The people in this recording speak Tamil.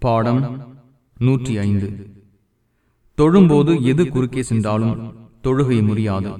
பாடம் நூற்றி ஐந்து. தொழும்போது எது குறுக்கே சென்றாலும் தொழுகை முடியாது